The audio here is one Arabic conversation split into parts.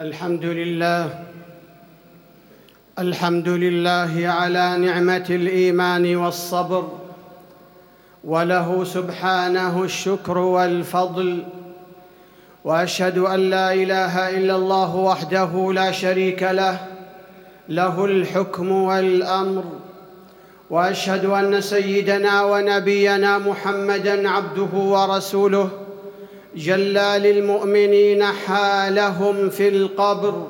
الحمد لله. الحمد لله على نعمة الإيمان والصبر. وله سبحانه الشكر والفضل. وأشهد أن لا إله إلا الله وحده لا شريك له. له الحكم والأمر. وأشهد أن سيدنا ونبينا محمدا عبده ورسوله. جلى للمؤمنين حالهم في القبر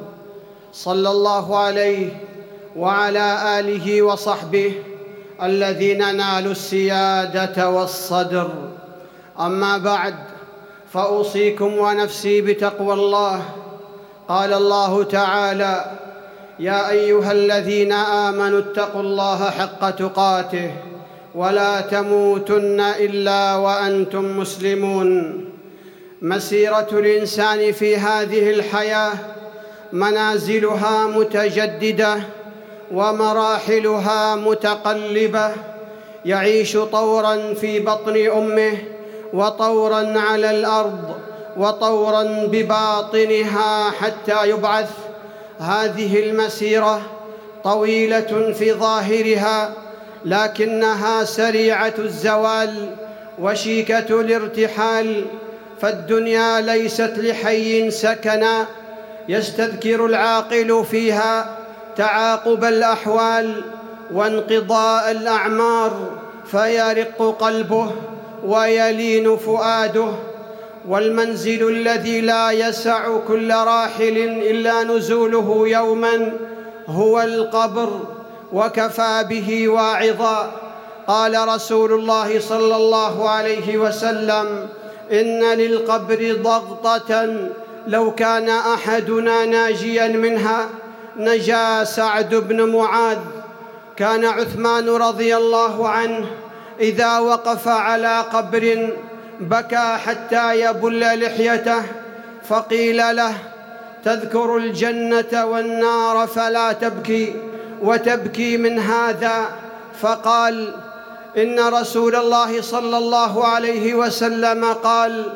صلى الله عليه وعلى آله وصحبه الذين نالوا السيادة والصدر. أما بعد فأوصيكم ونفسي بتقوى الله. قال الله تعالى يا أيها الذين آمنوا اتقوا الله حق تقاته ولا تموتن إلا وأنتم مسلمون. مسيرة الإنسان في هذه الحياة منازلها متجددة ومراحلها متقلبة يعيش طورا في بطن أمه وطورا على الأرض وطورا بباطنها حتى يبعث. هذه المسيرة طويلة في ظاهرها لكنها سريعة الزوال وشيكة الارتحال. فالدنيا ليست لحي سكنا يستذكر العاقل فيها تعاقب الأحوال وانقضاء الأعمار فيرق قلبه ويلين فؤاده والمنزل الذي لا يسع كل راحل إلا نزوله يوما هو القبر وكفى به واعظا قال رسول الله صلى الله عليه وسلم إن للقبر ضغطة لو كان أحدنا ناجيا منها نجا سعد بن معاذ. كان عثمان رضي الله عنه إذا وقف على قبر بكى حتى يبل لحيته فقيل له تذكر الجنة والنار فلا تبكي وتبكي من هذا؟ فقال إن رسول الله صلى الله عليه وسلم قال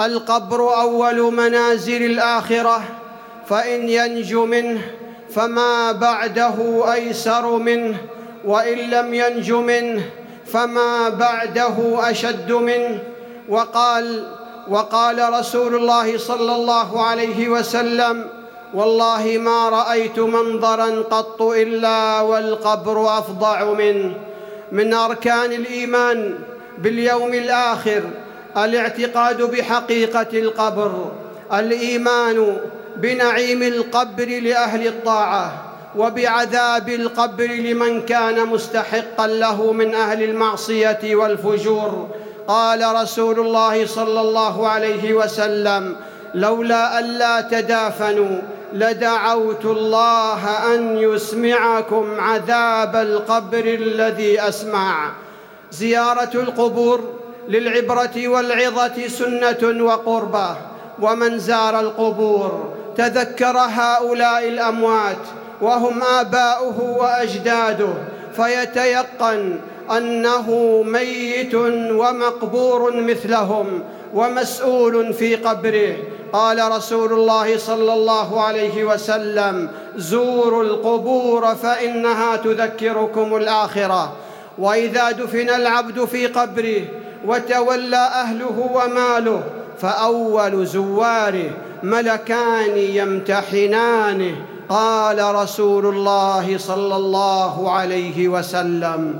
القبر أول منازل الآخرة فإن ينج منه فما بعده أيسر منه وإن لم ينج منه فما بعده أشد منه. وقال وقال رسول الله صلى الله عليه وسلم والله ما رأيت منظرا قط إلا والقبر أفظع منه. من أركان الإيمان باليوم الآخر الاعتقاد بحقيقة القبر الإيمان بنعيم القبر لأهل الطاعة وبعذاب القبر لمن كان مستحقا له من أهل المعصية والفجور. قال رسول الله صلى الله عليه وسلم لولا الا تدافنوا لدعوت الله أن يسمعكم عذاب القبر الذي أسمع. زيارة القبور للعبرة والعظة سنة وقربة. ومن زار القبور تذكر هؤلاء الأموات وهم آباؤه وأجداده. فيتيقن أنه ميت ومقبور مثلهم ومسؤول في قبره. قال رسول الله صلى الله عليه وسلم زوروا القبور فإنها تذكركم الآخرة. وإذا دفن العبد في قبره وتولى أهله وماله فأول زواره ملكان يمتحنانه قال رسول الله صلى الله عليه وسلم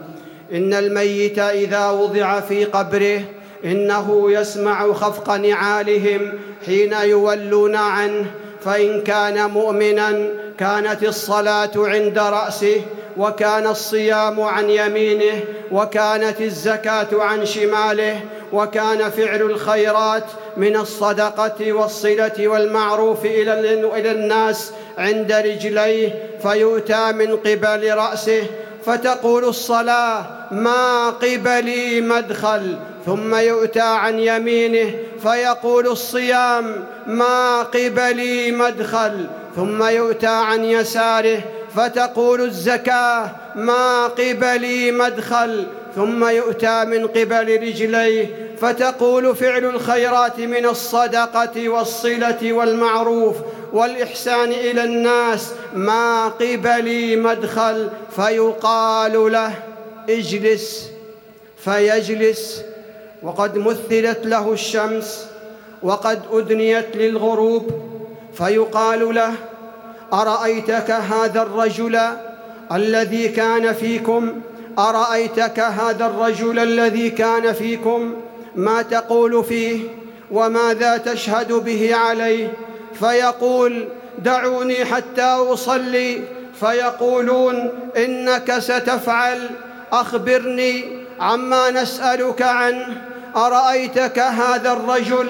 إن الميت إذا وضع في قبره إنه يسمع خفق نعالهم حين يولون عنه فإن كان مؤمنا كانت الصلاة عند رأسه وكان الصيام عن يمينه وكانت الزكاة عن شماله وكان فعل الخيرات من الصدقة والصلة والمعروف إلى الناس عند رجليه فيؤتى من قبل رأسه فتقول الصلاة ما قبلي مدخل ثم يؤتى عن يمينه فيقول الصيام ما قبلي مدخل. ثم يؤتى عن يساره فتقول الزكاة ما قبلي مدخل. ثم يؤتى من قبل رجليه فتقول فعل الخيرات من الصدقة والصلة والمعروف والإحسان إلى الناس ما قبلي مدخل. فيقال له اجلس فيجلس وقد مثلت له الشمس وقد أدنيت للغروب فيقال له أرأيتك هذا الرجل الذي كان فيكم؟ أرأيتك هذا الرجل الذي كان فيكم؟ ما تقول فيه وماذا تشهد به عليه؟ فيقول دعوني حتى أصلي. فيقولون إنك ستفعل أخبرني عما نسألك عنه. أرأيتك هذا الرجل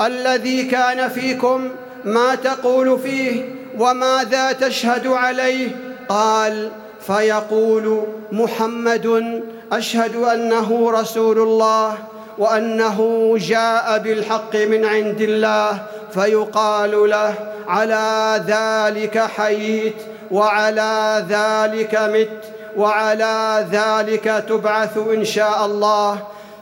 الذي كان فيكم ما تقول فيه وماذا تشهد عليه؟ قال فيقول محمد أشهد أنه رسول الله وأنه جاء بالحق من عند الله فيقال له على ذلك حييت وعلى ذلك مت وعلى ذلك تبعث إن شاء الله.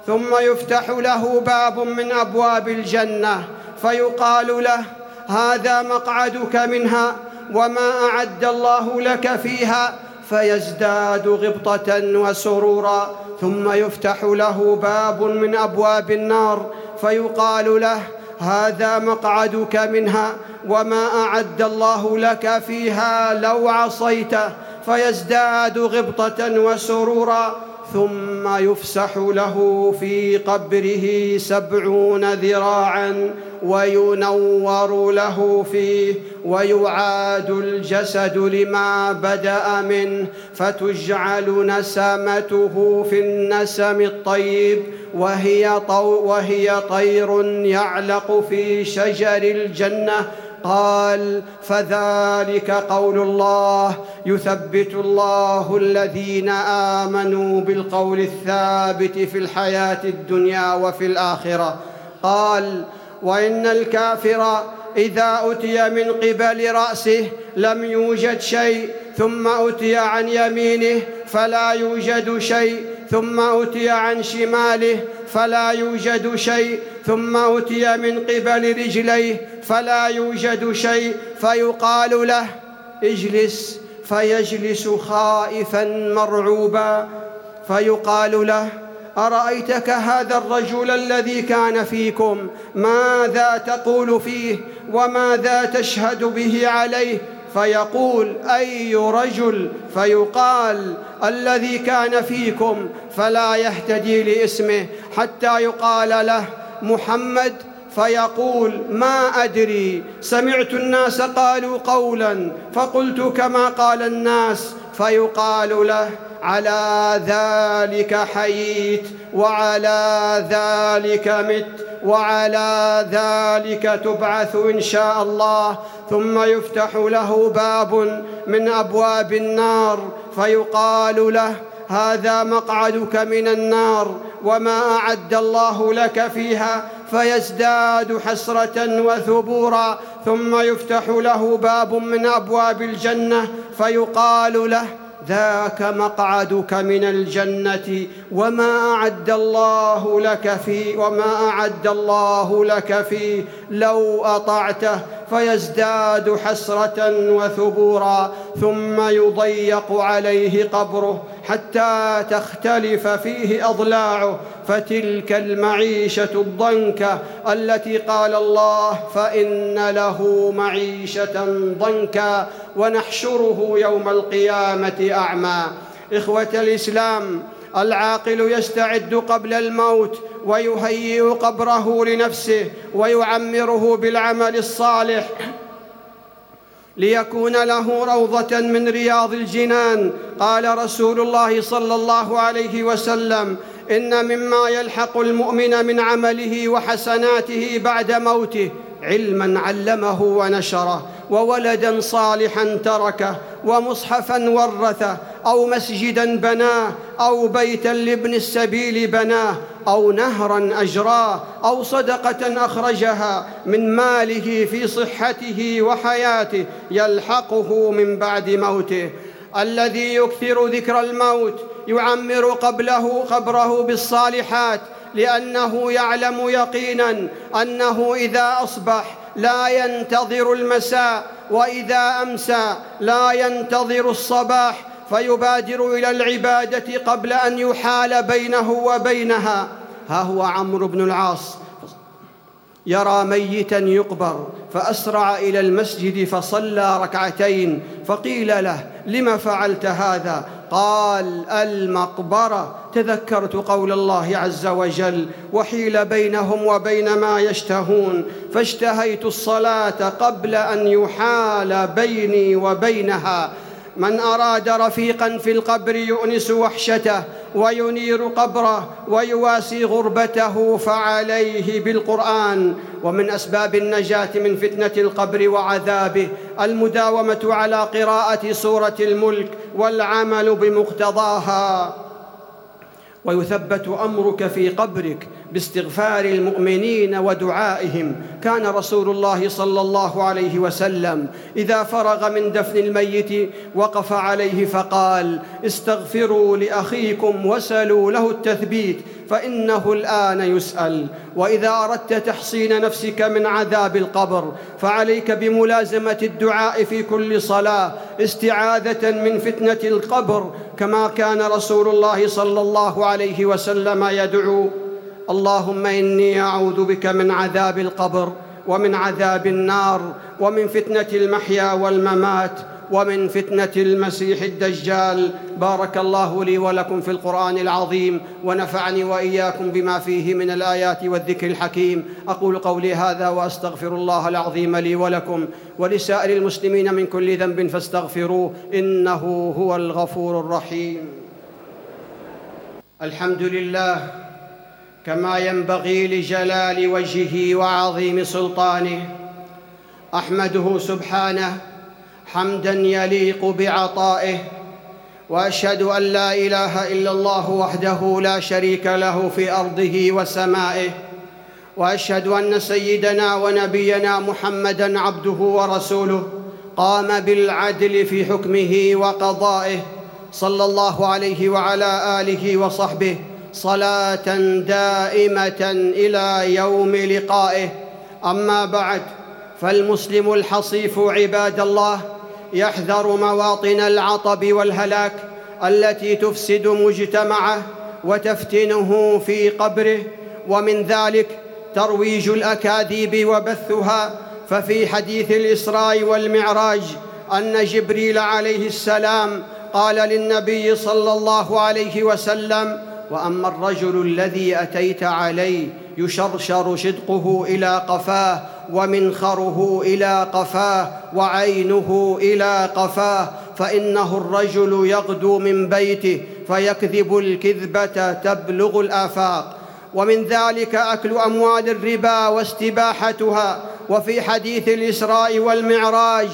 ثم يفتح له باب من أبواب الجنة فيقال له هذا مقعدك منها وما أعد الله لك فيها. فيزداد غبطة وسرورا ثم يفتح له باب من أبواب النار فيقال له هذا مقعدك منها وما أعد الله لك فيها لو عصيته. فيزداد غبطة وسرورا ثم يفسح له في قبره سبعون ذراعا وينور له فيه ويعاد الجسد لما بدأ منه فتجعل نسمته في النسم الطيب وهي, طو وهي طير يعلق في شجر الجنة قال فذلك قول الله. يثبت الله الذين آمنوا بالقول الثابت في الحياة الدنيا وفي الآخرة. قال وإن الكافر إذا أتي من قبل رأسه لم يوجد شيء ثم أتي عن يمينه فلا يوجد شيء ثم اتي عن شماله فلا يوجد شيء ثم اتي من قبل رجليه فلا يوجد شيء فيقال له اجلس فيجلس خائفا مرعوبا فيقال له أرأيتك هذا الرجل الذي كان فيكم؟ ماذا تقول فيه؟ وماذا تشهد به عليه؟ فيقول أي رجل فيقال الذي كان فيكم فلا يهتدي لاسمه حتى يقال له محمد فيقول ما أدري سمعت الناس قالوا قولا فقلت كما قال الناس فيقال له على ذلك حييت وعلى ذلك مت وعلى ذلك تبعث إن شاء الله. ثم يفتح له باب من أبواب النار فيقال له هذا مقعدك من النار وما أعد الله لك فيها فيزداد حسرة وثبورا ثم يفتح له باب من أبواب الجنة فيقال له ذاك مقعدك من الجنة وما أعد الله لك فيه وما أعد الله لك فيه لو أطعته. فيزداد حسرة وثبورا ثم يضيق عليه قبره. حتى تختلف فيه أضلاعه فتلك المعيشة الضنكة التي قال الله فإن له معيشة ضنكا ونحشره يوم القيامة أعمى. إخوة الإسلام العاقل يستعد قبل الموت ويهيئ قبره لنفسه ويعمره بالعمل الصالح ليكون له روضة من رياض الجنان. قال رسول الله صلى الله عليه وسلم إن مما يلحق المؤمن من عمله وحسناته بعد موته علما علمه ونشره وولدا صالحا تركه ومصحفا ورثه أو مسجدا بناه أو بيتا لابن السبيل بناه أو نهرا أجراه أو صدقة أخرجها من ماله في صحته وحياته يلحقه من بعد موته. الذي يكثر ذكر الموت يعمر قبله قبره بالصالحات لأنه يعلم يقينا أنه إذا أصبح لا ينتظر المساء وإذا أمسى لا ينتظر الصباح فيبادر إلى العبادة قبل أن يحال بينه وبينها. ها هو عمرو بن العاص. يرى ميتا يقبر فأسرع إلى المسجد فصلى ركعتين فقيل له لم فعلت هذا؟ قال المقبرة. تذكرت قول الله عز وجل وحيل بينهم وبين ما يشتهون فاشتهيت الصلاة قبل أن يحال بيني وبينها. من أراد رفيقا في القبر يؤنس وحشته وينير قبره ويواسي غربته فعليه بالقرآن. ومن أسباب النجاة من فتنة القبر وعذابه المداومة على قراءة سورة الملك والعمل بمقتضاها. ويثبت أمرك في قبرك باستغفار المؤمنين ودعائهم. كان رسول الله صلى الله عليه وسلم إذا فرغ من دفن الميت وقف عليه فقال استغفروا لأخيكم وسلوا له التثبيت فإنه الآن يسأل. وإذا أردت تحصين نفسك من عذاب القبر فعليك بملازمة الدعاء في كل صلاة استعاذة من فتنة القبر كما كان رسول الله صلى الله عليه وسلم يدعو اللهم إني أعوذ بك من عذاب القبر ومن عذاب النار ومن فتنة المحيا والممات ومن فتنة المسيح الدجال. بارك الله لي ولكم في القرآن العظيم ونفعني وإياكم بما فيه من الآيات والذكر الحكيم. أقول قولي هذا وأستغفر الله العظيم لي ولكم ولسائر المسلمين من كل ذنب فاستغفروه إنه هو الغفور الرحيم. الحمد لله كما ينبغي لجلال وجهه وعظيم سلطانه. أحمده سبحانه حمدا يليق بعطائه وأشهد أن لا إله إلا الله وحده لا شريك له في أرضه وسمائه وأشهد أن سيدنا ونبينا محمدا عبده ورسوله قام بالعدل في حكمه وقضائه صلى الله عليه وعلى آله وصحبه صلاة دائمة إلى يوم لقائه. أما بعد فالمسلم الحصيف عباد الله يحذر مواطن العطب والهلاك التي تفسد مجتمعه وتفتنه في قبره ومن ذلك ترويج الأكاذيب وبثها. ففي حديث الإسراء والمعراج أن جبريل عليه السلام قال للنبي صلى الله عليه وسلم وأما الرجل الذي أتيت عليه يشرشر شدقه إلى قفاه ومنخره إلى قفاه وعينه إلى قفاه فإنه الرجل يغدو من بيته فيكذب الكذبة تبلغ الآفاق. ومن ذلك أكل أموال الربا واستباحتها. وفي حديث الإسراء والمعراج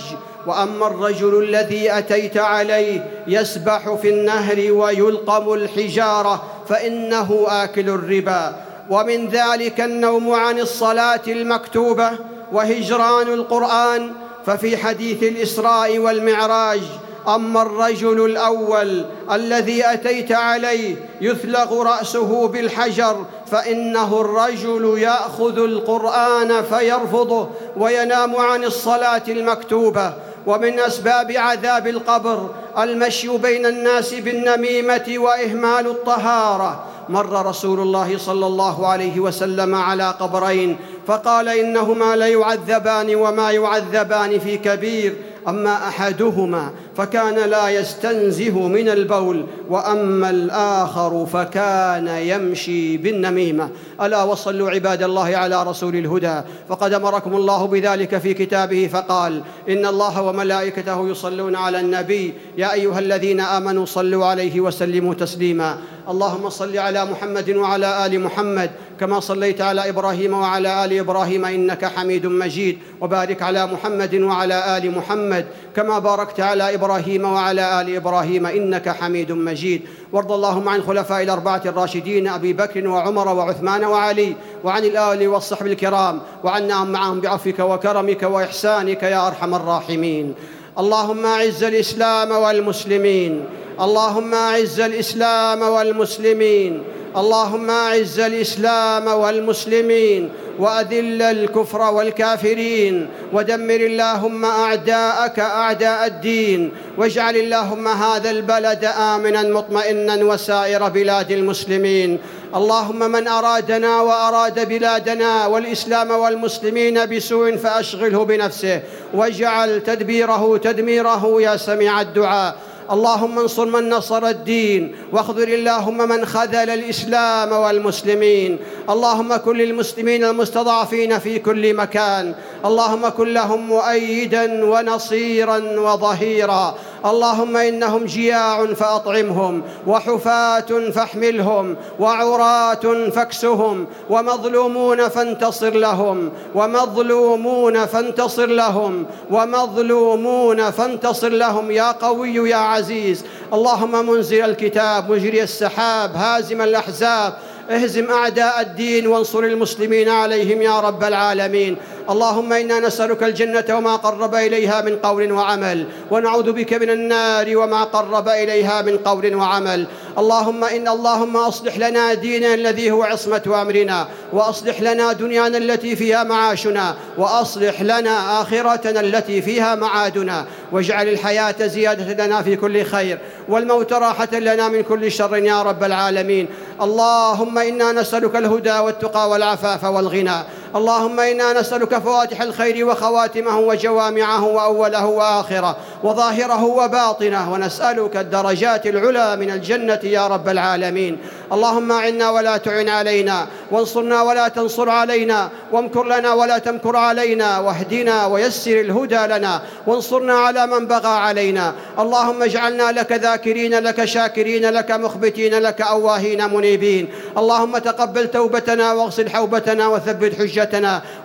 وأما الرجل الذي أتيت عليه يسبح في النهر ويلقم الحجارة فإنه آكل الربا. ومن ذلك النوم عن الصلاة المكتوبة وهجران القرآن. ففي حديث الإسراء والمعراج أما الرجل الأول الذي أتيت عليه يثلغ رأسه بالحجر فإنه الرجل يأخذ القرآن فيرفضه وينام عن الصلاة المكتوبة. ومن أسباب عذاب القبر المشي بين الناس بالنميمة وإهمال الطهارة. مر رسول الله صلى الله عليه وسلم على قبرين فقال إنهما ليعذبان وما يعذبان في كبير أما أحدهما فكان لا يستنزه من البول وأما الآخر فكان يمشي بالنميمة. ألا وصلوا عباد الله على رسول الهدى. فقد أمركم الله بذلك في كتابه فقال إن الله وملائكته يصلون على النبي. يا أيها الذين آمنوا صلوا عليه وسلموا تسليما. اللهم صل على محمد وعلى آل محمد كما صليت على إبراهيم وعلى آل إبراهيم إنك حميد مجيد وبارك على محمد وعلى آل محمد كما باركت على إبراهيم وعلى آل إبراهيم إنك حميد مجيد وارض اللهم عن خلفاء الأربعة الراشدين أبي بكر وعمر وعثمان وعلي وعن الآل والصحب الكرام وعنا معهم بعفوك وكرمك وإحسانك يا أرحم الراحمين اللهم أعز الإسلام والمسلمين اللهم اعز الاسلام والمسلمين اللهم اعز الاسلام والمسلمين واذل الكفر والكافرين ودمر اللهم اعداءك اعداء الدين واجعل اللهم هذا البلد آمنا مطمئنا وسائر بلاد المسلمين. اللهم من ارادنا واراد بلادنا والاسلام والمسلمين بسوء فاشغله بنفسه واجعل تدبيره تدميره يا سميع الدعاء. اللهم انصر من نصر الدين واخذل اللهم من خذل الإسلام والمسلمين اللهم كن للمسلمين المستضعفين في كل مكان اللهم كن لهم مؤيدا ونصيرا وظهيرا اللهم إنهم جياع فأطعمهم وحفاة فاحملهم وعراه فاكسهم ومظلومون فانتصر لهم ومظلومون فانتصر لهم ومظلومون فانتصر لهم. يا قوي يا عزيز اللهم منزل الكتاب مجري السحاب هازم الأحزاب اهزم أعداء الدين وانصر المسلمين عليهم يا رب العالمين. اللهم إنا نسألك الجنة وما قرب إليها من قول وعمل ونعوذ بك من النار وما قرب إليها من قول وعمل. اللهم إن اللهم أصلح لنا ديننا الذي هو عصمة أمرنا وأصلح لنا دنيانا التي فيها معاشنا وأصلح لنا آخرتنا التي فيها معادنا. واجعل الحياة زيادة لنا في كل خير والموت راحة لنا من كل شر يا رب العالمين. اللهم إنا نسألك الهدى والتقى والعفاف والغنى. اللهم إنا نسألك فواتح الخير وخواتمه وجوامعه وأوله وآخره وظاهره وباطنه ونسألك الدرجات العلى من الجنة يا رب العالمين. اللهم أعنا ولا تعن علينا وانصرنا ولا تنصر علينا وامكر لنا ولا تمكر علينا واهدنا ويسر الهدى لنا وانصرنا على من بغى علينا. اللهم اجعلنا لك ذاكرين لك شاكرين لك مخبتين لك أواهين منيبين. اللهم تقبل توبتنا واغسل حوبتنا وثبت حجتنا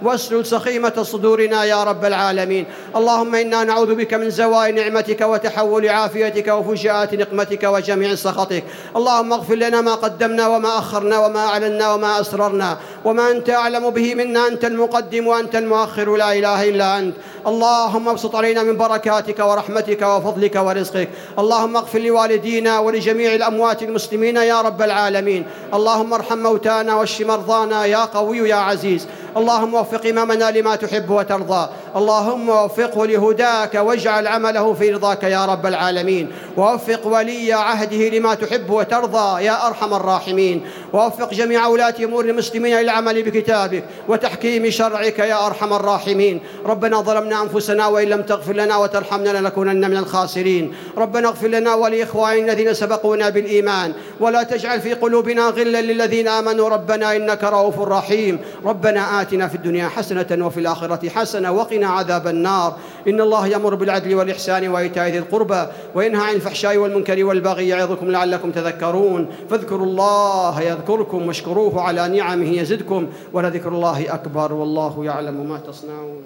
واسلل سخيمة صدورنا يا رب العالمين. اللهم إنا نعوذ بك من زوال نعمتك وتحول عافيتك وفجاءات نقمتك وجميع سخطك. اللهم اغفر لنا ما قدمنا وما أخرنا وما أعلنا وما أسررنا. وما أنت أعلم به منا أنت المقدم وأنت المؤخر لا إله إلا أنت. اللهم ابسط علينا من بركاتك ورحمتك وفضلك ورزقك. اللهم اغفر لوالدينا ولجميع الأموات المسلمين يا رب العالمين. اللهم ارحم موتانا واشف مرضانا يا قوي يا عزيز. اللهم وفق إمامنا لما تحب وترضى. اللهم وفقه لهداك واجعل عمله في رضاك يا رب العالمين. ووفق ولي عهده لما تحب وترضى يا أرحم الراحمين. ووفق جميع ولاة أمور المسلمين للعمل بكتابك وتحكيم شرعك يا أرحم الراحمين. ربنا ظلمنا أنفسنا وإن لم تغفر لنا وترحمنا لنكونن من الخاسرين. ربنا اغفر لنا ولإخواننا الذين سبقونا بالإيمان. ولا تجعل في قلوبنا غلا للذين آمنوا. ربنا إنك رؤوف رحيم. ربنا آتنا في الدنيا حسنة وفي الآخرة حسنة وقنا عذاب النار. إن الله يأمر بالعدل والإحسان وإيتاء ذي القربى وينهى عن الفحشاء والمنكر والبغي يعظكم لعلكم تذكرون. فاذكروا الله يذكركم واشكروه على نعمه يزدكم ولذكر الله أكبر والله يعلم ما تصنعون.